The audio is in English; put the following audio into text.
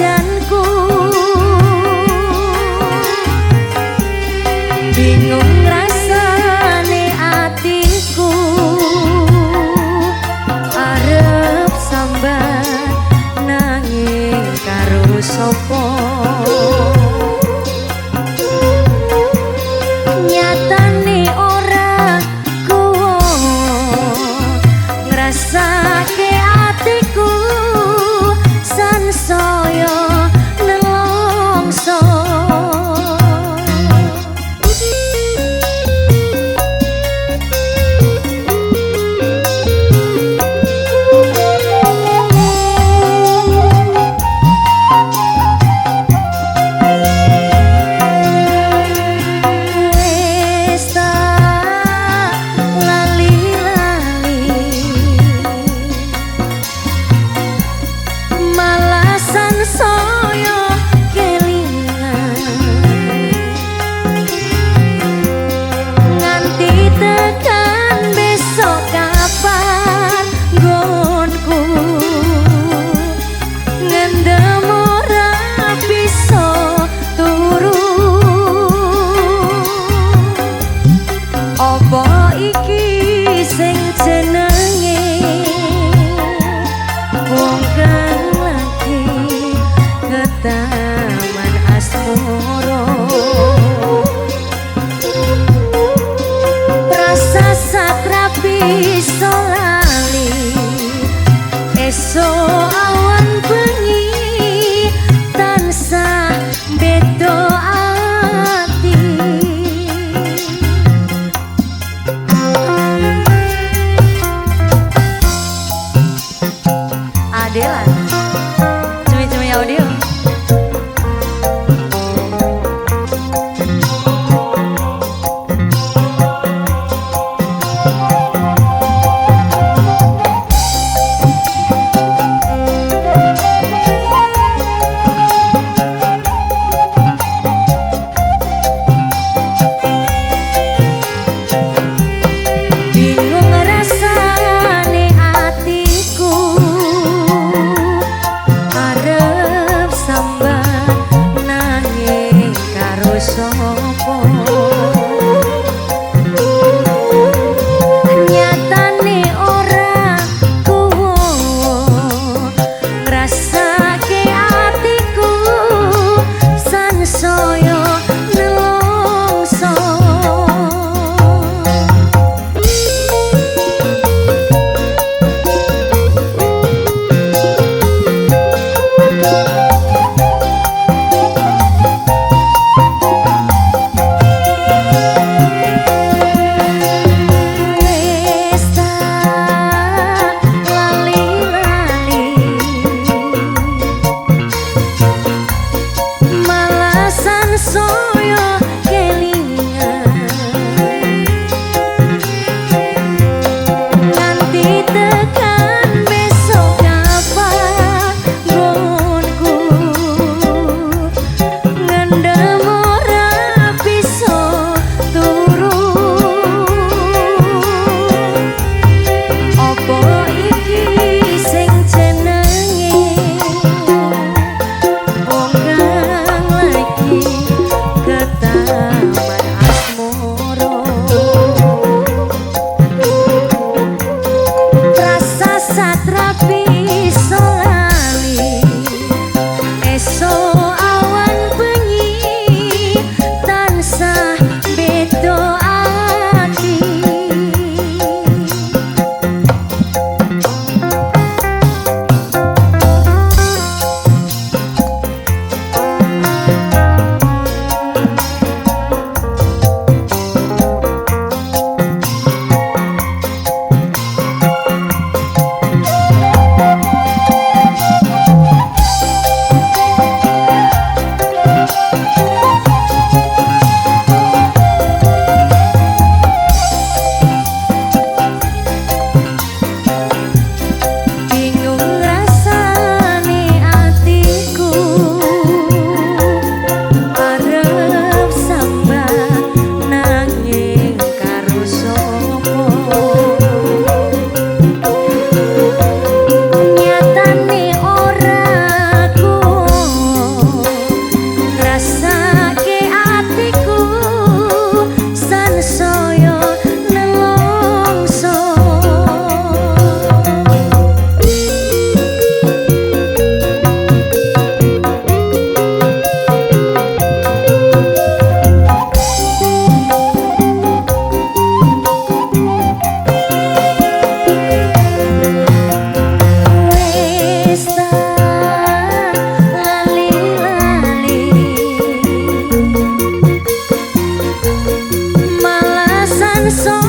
ฉัน song.